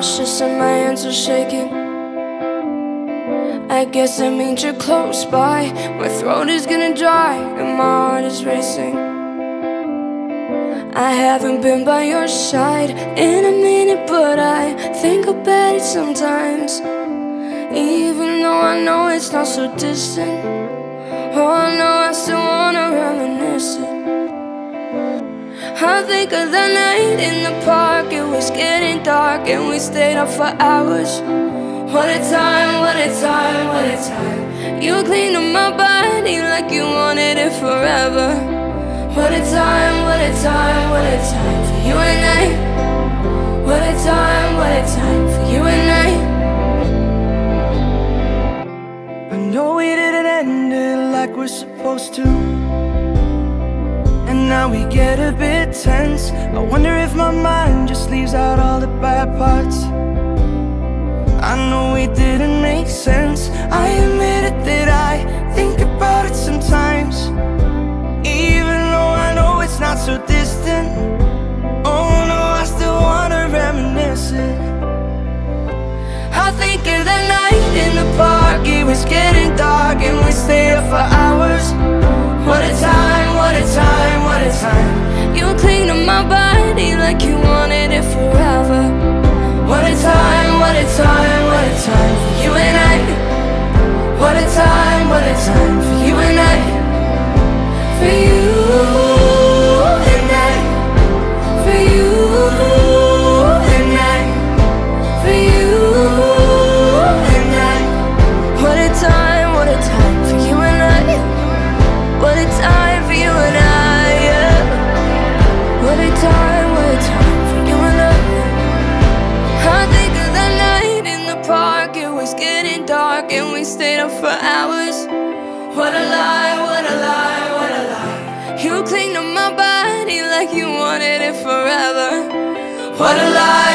nauseous and my hands are shaking. I guess that means you're close by. My throat is gonna dry and my heart is racing. I haven't been by your side in a minute, but I think about it sometimes. Even though I know it's not so distant. Oh no, I still wanna reminisce it. I think of the night in the park, it was getting dark and we stayed up for hours. What a time, what a time, what a time. You cleaned up my body like you wanted it forever. What a time, what a time, what a time for you and I. What a time, what a time for you and I. I know we didn't end it like we're supposed to. And now we get a bit tense. I wonder if my mind just leaves out all bad parts. I know we didn't make sense. I admit it that I think about it sometimes. For you and I. For you and I. For you and I. For you and I. What a time, what a time for you and I. What a time for you and I. Yeah. What a time, what a time for you and I. I think of the night in the park, was getting dark and we stayed up for hours. What a lie, what a lie, what a lie. You cleaned up my body like you wanted it forever. What a lie,